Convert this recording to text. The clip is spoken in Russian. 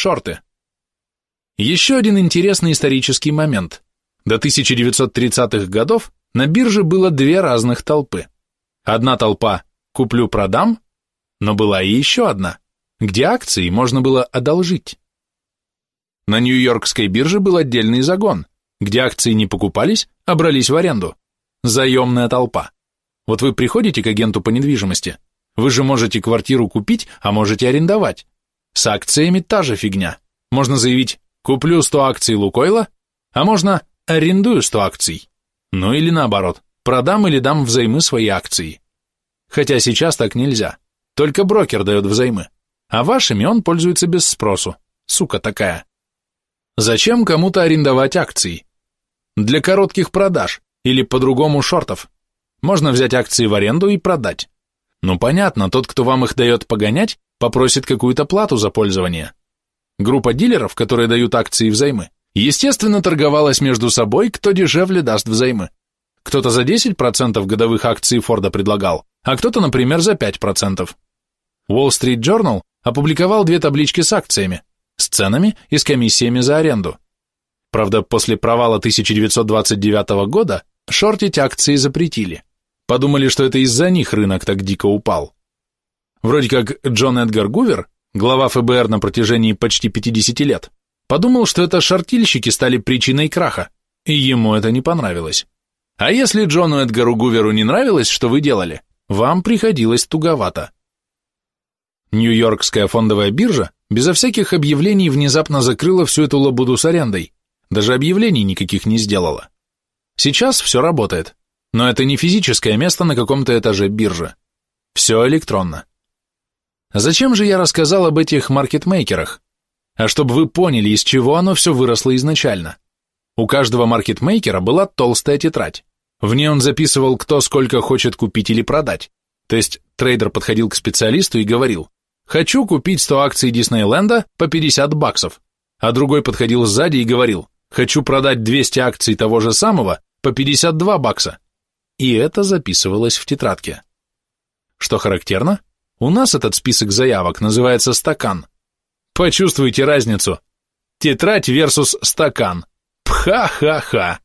шорты. Еще один интересный исторический момент. До 1930-х годов на бирже было две разных толпы. Одна толпа «куплю-продам», но была и еще одна, где акции можно было одолжить. На Нью-Йоркской бирже был отдельный загон, где акции не покупались, а брались в аренду. Заемная толпа. Вот вы приходите к агенту по недвижимости, вы же можете квартиру купить, а можете арендовать. С акциями та же фигня. Можно заявить «куплю 100 акций Лукойла», а можно «арендую 100 акций». Ну или наоборот, продам или дам взаймы свои акции. Хотя сейчас так нельзя. Только брокер дает взаймы. А вашими он пользуется без спросу. Сука такая. Зачем кому-то арендовать акции? Для коротких продаж или по-другому шортов. Можно взять акции в аренду и продать. Ну понятно, тот, кто вам их дает погонять, попросит какую-то плату за пользование. Группа дилеров, которые дают акции взаймы, естественно, торговалась между собой, кто дешевле даст взаймы. Кто-то за 10% годовых акций Форда предлагал, а кто-то, например, за 5%. Wall Street Journal опубликовал две таблички с акциями, с ценами и с комиссиями за аренду. Правда, после провала 1929 года шортить акции запретили. Подумали, что это из-за них рынок так дико упал. Вроде как Джон Эдгар Гувер, глава ФБР на протяжении почти 50 лет, подумал, что это шортильщики стали причиной краха, и ему это не понравилось. А если Джону Эдгару Гуверу не нравилось, что вы делали, вам приходилось туговато. Нью-Йоркская фондовая биржа безо всяких объявлений внезапно закрыла всю эту лабуду с арендой, даже объявлений никаких не сделала. Сейчас все работает, но это не физическое место на каком-то этаже биржи. Все электронно. Зачем же я рассказал об этих маркетмейкерах? А чтобы вы поняли, из чего оно все выросло изначально. У каждого маркетмейкера была толстая тетрадь. В ней он записывал, кто сколько хочет купить или продать. То есть трейдер подходил к специалисту и говорил, хочу купить 100 акций Диснейленда по 50 баксов. А другой подходил сзади и говорил, хочу продать 200 акций того же самого по 52 бакса и это записывалось в тетрадке. Что характерно, у нас этот список заявок называется стакан. Почувствуйте разницу. Тетрадь versus стакан. Пха-ха-ха.